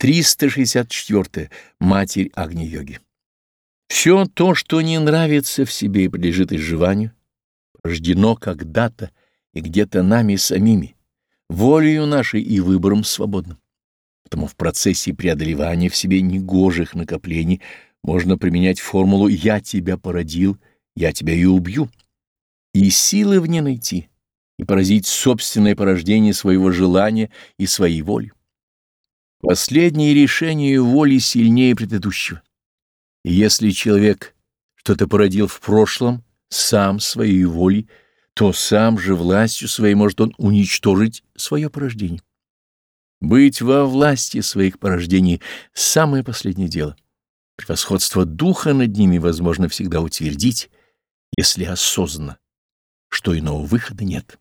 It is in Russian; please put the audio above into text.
364. Матерь Агни-йоги. Все то, что не нравится в себе и подлежит изживанию, рождено когда-то и где-то нами самими, волею нашей и выбором свободным. Потому в процессе преодолевания в себе негожих накоплений можно применять формулу «я тебя породил, я тебя и убью», и силы в ней найти, и поразить собственное порождение своего желания и своей воли. Последнее решение воли сильнее предыдущего. И если человек что-то породил в прошлом сам своей волей, то сам же властью своей может он уничтожить свое порождение. Быть во власти своих порождений — самое последнее дело. Превосходство духа над ними возможно всегда утвердить, если осознанно, что иного выхода нет.